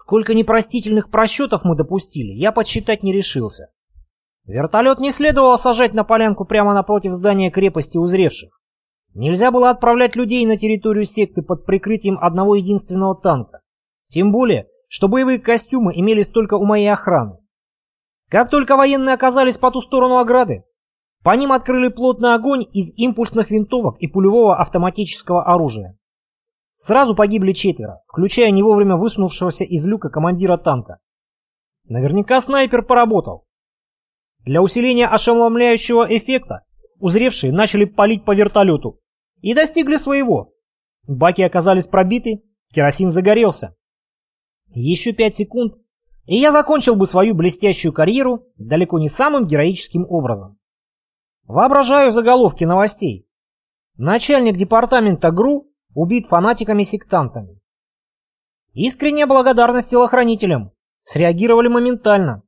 Сколько непростительных просчетов мы допустили, я подсчитать не решился. Вертолет не следовало сажать на полянку прямо напротив здания крепости узревших. Нельзя было отправлять людей на территорию секты под прикрытием одного единственного танка. Тем более, что боевые костюмы имелись только у моей охраны. Как только военные оказались по ту сторону ограды, по ним открыли плотный огонь из импульсных винтовок и пулевого автоматического оружия. Сразу погибли четверо, включая не вовремя высунувшегося из люка командира танка. Наверняка снайпер поработал. Для усиления ошеломляющего эффекта узревшие начали палить по вертолету и достигли своего. Баки оказались пробиты, керосин загорелся. Еще пять секунд, и я закончил бы свою блестящую карьеру далеко не самым героическим образом. Воображаю заголовки новостей. Начальник департамента ГРУ убит фанатиками-сектантами. Искренняя благодарность телохранителям. Среагировали моментально.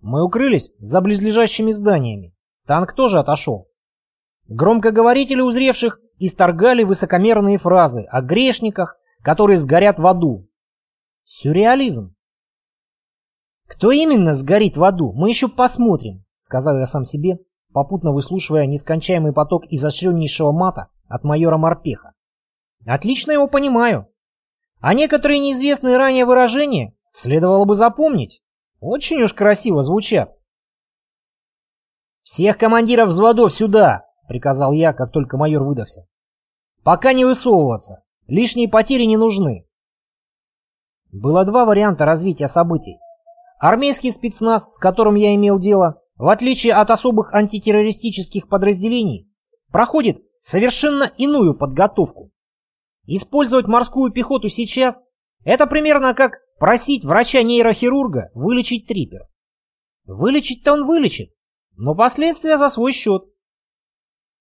Мы укрылись за близлежащими зданиями. Танк тоже отошел. Громкоговорители узревших исторгали высокомерные фразы о грешниках, которые сгорят в аду. Сюрреализм. Кто именно сгорит в аду, мы еще посмотрим, сказал я сам себе, попутно выслушивая нескончаемый поток изощреннейшего мата от майора Морпеха. Отлично его понимаю. А некоторые неизвестные ранее выражения следовало бы запомнить. Очень уж красиво звучат. «Всех командиров взводов сюда!» — приказал я, как только майор выдохся. «Пока не высовываться. Лишние потери не нужны». Было два варианта развития событий. Армейский спецназ, с которым я имел дело, в отличие от особых антитеррористических подразделений, проходит совершенно иную подготовку. Использовать морскую пехоту сейчас – это примерно как просить врача-нейрохирурга вылечить трипер. Вылечить-то он вылечит, но последствия за свой счет.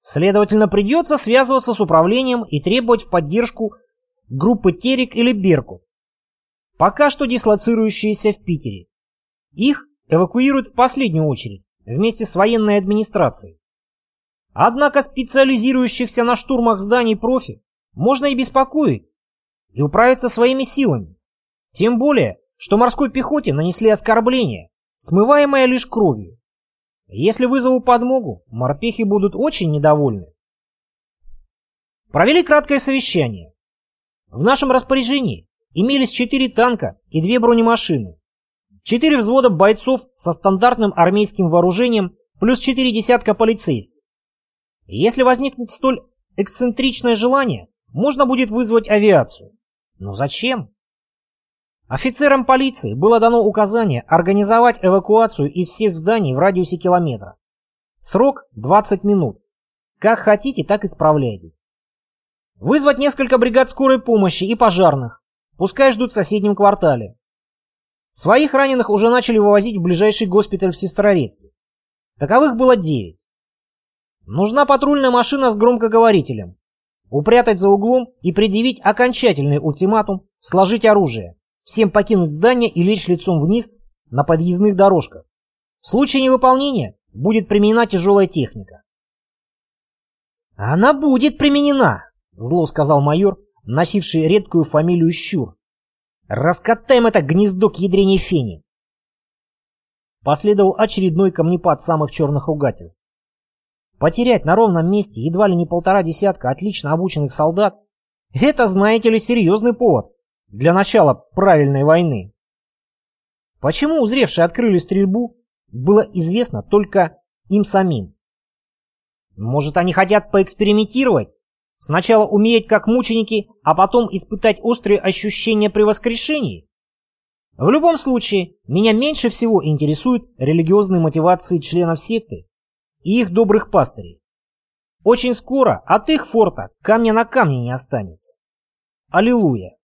Следовательно, придется связываться с управлением и требовать в поддержку группы Терек или Берку, пока что дислоцирующиеся в Питере. Их эвакуируют в последнюю очередь, вместе с военной администрацией. Однако специализирующихся на штурмах зданий профи можно и беспокоить, и управиться своими силами. Тем более, что морской пехоте нанесли оскорбление, смываемое лишь кровью. Если вызову подмогу, морпехи будут очень недовольны. Провели краткое совещание. В нашем распоряжении имелись четыре танка и две бронемашины, четыре взвода бойцов со стандартным армейским вооружением плюс четыре десятка полицейских. Если возникнет столь эксцентричное желание, можно будет вызвать авиацию. Но зачем? Офицерам полиции было дано указание организовать эвакуацию из всех зданий в радиусе километра. Срок 20 минут. Как хотите, так и справляйтесь. Вызвать несколько бригад скорой помощи и пожарных. Пускай ждут в соседнем квартале. Своих раненых уже начали вывозить в ближайший госпиталь в Сестрорецке. Таковых было 9. Нужна патрульная машина с громкоговорителем. Упрятать за углом и предъявить окончательный ультиматум, сложить оружие, всем покинуть здание и лечь лицом вниз на подъездных дорожках. В случае невыполнения будет применена тяжелая техника. «Она будет применена!» — зло сказал майор, носивший редкую фамилию Щур. «Раскатаем это гнездо к ядрене фени!» Последовал очередной камнепад самых черных ругательств. Потерять на ровном месте едва ли не полтора десятка отлично обученных солдат – это, знаете ли, серьезный повод для начала правильной войны. Почему узревшие открыли стрельбу, было известно только им самим. Может, они хотят поэкспериментировать? Сначала умереть как мученики, а потом испытать острые ощущения при воскрешении? В любом случае, меня меньше всего интересуют религиозные мотивации членов секты и их добрых пастырей. Очень скоро от их форта камня на камне не останется. Аллилуйя!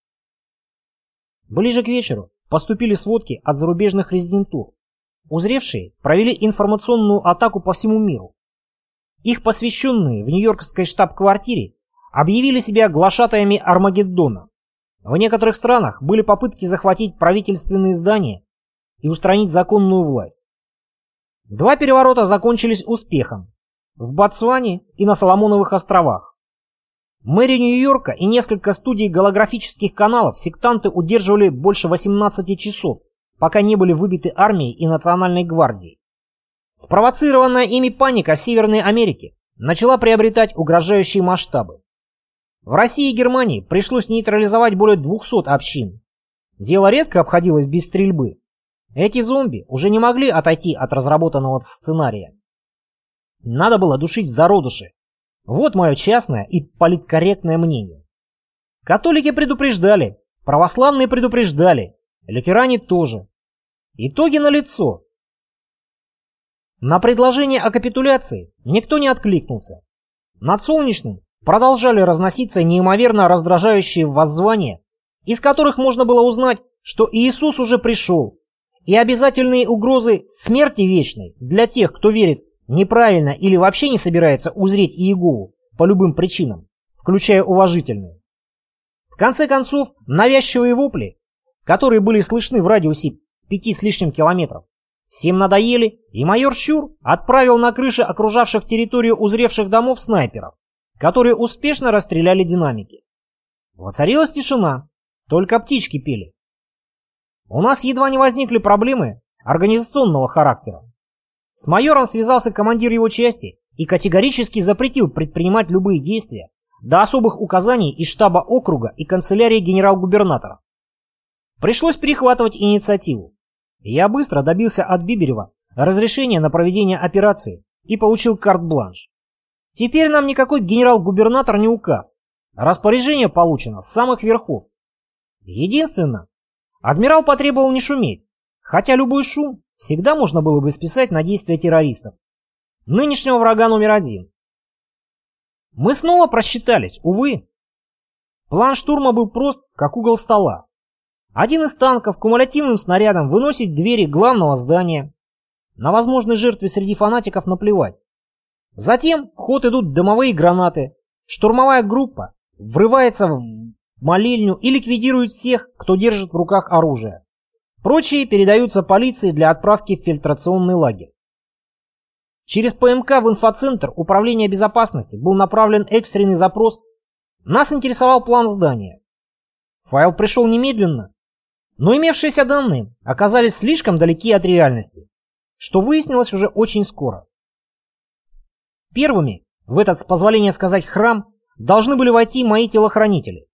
Ближе к вечеру поступили сводки от зарубежных резидентур. Узревшие провели информационную атаку по всему миру. Их посвященные в нью-йоркской штаб-квартире объявили себя глашатаями Армагеддона. В некоторых странах были попытки захватить правительственные здания и устранить законную власть. Два переворота закончились успехом в Ботсване и на Соломоновых островах. Мэри Нью-Йорка и несколько студий голографических каналов сектанты удерживали больше 18 часов, пока не были выбиты армией и национальной гвардией. Спровоцированная ими паника Северной Америке начала приобретать угрожающие масштабы. В России и Германии пришлось нейтрализовать более 200 общин. Дело редко обходилось без стрельбы. Эти зомби уже не могли отойти от разработанного сценария. Надо было душить зародыши. Вот мое частное и политкорректное мнение. Католики предупреждали, православные предупреждали, лютеране тоже. Итоги налицо. На предложение о капитуляции никто не откликнулся. Над Солнечным продолжали разноситься неимоверно раздражающие воззвания, из которых можно было узнать, что Иисус уже пришел, и обязательные угрозы смерти вечной для тех, кто верит неправильно или вообще не собирается узреть Иегову по любым причинам, включая уважительные. В конце концов, навязчивые вопли, которые были слышны в радиусе пяти с лишним километров, всем надоели, и майор Щур отправил на крыши окружавших территорию узревших домов снайперов, которые успешно расстреляли динамики. Воцарилась тишина, только птички пели. У нас едва не возникли проблемы организационного характера. С майором связался командир его части и категорически запретил предпринимать любые действия до особых указаний из штаба округа и канцелярии генерал-губернатора. Пришлось перехватывать инициативу. Я быстро добился от Биберева разрешения на проведение операции и получил карт-бланш. Теперь нам никакой генерал-губернатор не указ. Распоряжение получено с самых верхов. Единственное, адмирал потребовал не шуметь, хотя любой шум всегда можно было бы списать на действия террористов. Нынешнего врага номер один. Мы снова просчитались, увы. План штурма был прост, как угол стола. Один из танков кумулятивным снарядом выносит двери главного здания. На возможные жертвы среди фанатиков наплевать. Затем в ход идут дымовые гранаты. Штурмовая группа врывается в молельню и ликвидирует всех, кто держит в руках оружие. Прочие передаются полиции для отправки в фильтрационный лагерь. Через ПМК в инфоцентр Управления безопасности был направлен экстренный запрос. Нас интересовал план здания. Файл пришел немедленно, но имевшиеся данные оказались слишком далеки от реальности, что выяснилось уже очень скоро. Первыми в этот, с позволения сказать, храм должны были войти мои телохранители.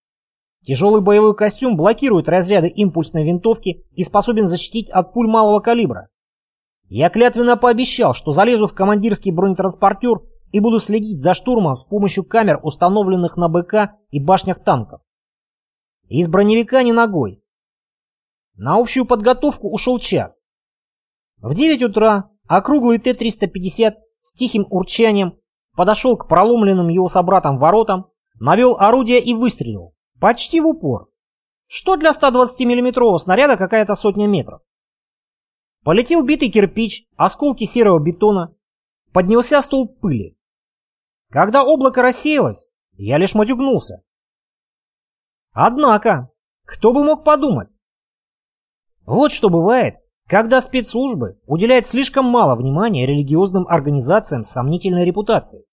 Тяжелый боевой костюм блокирует разряды импульсной винтовки и способен защитить от пуль малого калибра. Я клятвенно пообещал, что залезу в командирский бронетранспортер и буду следить за штурмом с помощью камер, установленных на БК и башнях танков. Из броневика не ногой. На общую подготовку ушел час. В 9 утра округлый Т-350 с тихим урчанием подошел к проломленным его собратам воротам, навел орудие и выстрелил. Почти в упор. Что для 120 миллиметрового снаряда какая-то сотня метров. Полетел битый кирпич, осколки серого бетона. Поднялся столб пыли. Когда облако рассеялось, я лишь матюгнулся. Однако, кто бы мог подумать? Вот что бывает, когда спецслужбы уделяют слишком мало внимания религиозным организациям с сомнительной репутацией.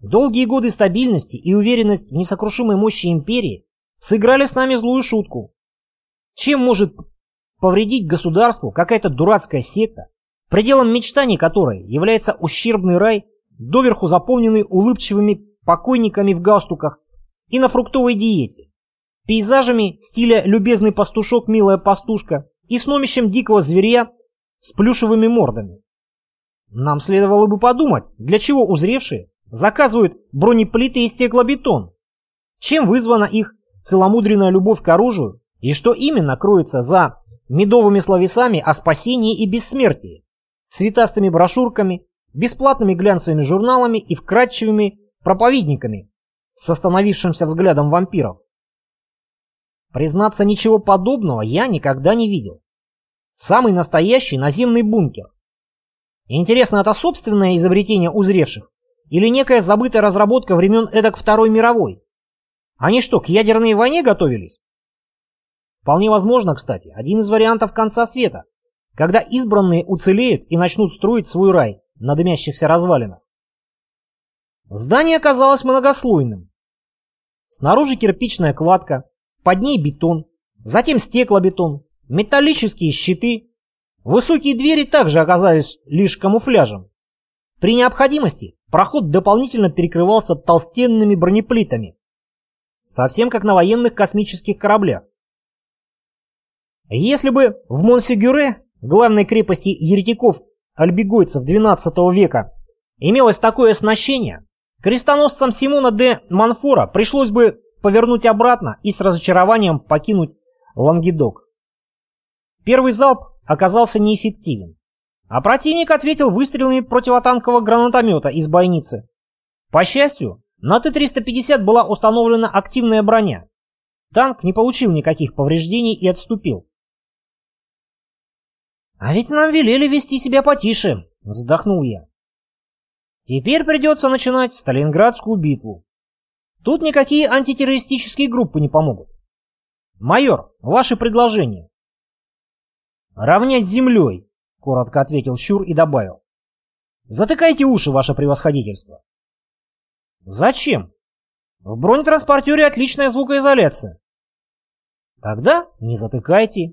Долгие годы стабильности и уверенность в несокрушимой мощи империи сыграли с нами злую шутку. Чем может повредить государству какая-то дурацкая секта, пределом мечтаний которой является ущербный рай, доверху заполненный улыбчивыми покойниками в галстуках и на фруктовой диете, пейзажами стиля «любезный пастушок, милая пастушка» и сномищем дикого зверя с плюшевыми мордами. Нам следовало бы подумать, для чего узревшие заказывают бронеплиты и стеклобетон. Чем вызвана их целомудренная любовь к оружию и что именно кроется за медовыми словесами о спасении и бессмертии, цветастыми брошюрками, бесплатными глянцевыми журналами и вкрадчивыми проповедниками с остановившимся взглядом вампиров. Признаться, ничего подобного я никогда не видел. Самый настоящий наземный бункер. Интересно, это собственное изобретение узревших? Или некая забытая разработка времен эдак Второй мировой? Они что, к ядерной войне готовились? Вполне возможно, кстати, один из вариантов конца света, когда избранные уцелеют и начнут строить свой рай на дымящихся развалинах. Здание оказалось многослойным. Снаружи кирпичная кладка, под ней бетон, затем стеклобетон, металлические щиты. Высокие двери также оказались лишь камуфляжем. При необходимости проход дополнительно перекрывался толстенными бронеплитами. Совсем как на военных космических кораблях. Если бы в Монсегюре, главной крепости еретиков-альбегойцев XII века, имелось такое оснащение, крестоносцам Симона де Манфора пришлось бы повернуть обратно и с разочарованием покинуть Лангедок. Первый залп оказался неэффективен, а противник ответил выстрелами противотанкового гранатомета из бойницы. По счастью, на Т-350 была установлена активная броня. Танк не получил никаких повреждений и отступил. «А ведь нам велели вести себя потише», — вздохнул я. «Теперь придется начинать Сталинградскую битву. Тут никакие антитеррористические группы не помогут. Майор, ваше предложение». «Равнять землей», — коротко ответил Щур и добавил. «Затыкайте уши, ваше превосходительство». «Зачем? В бронетранспортере отличная звукоизоляция». «Тогда не затыкайте.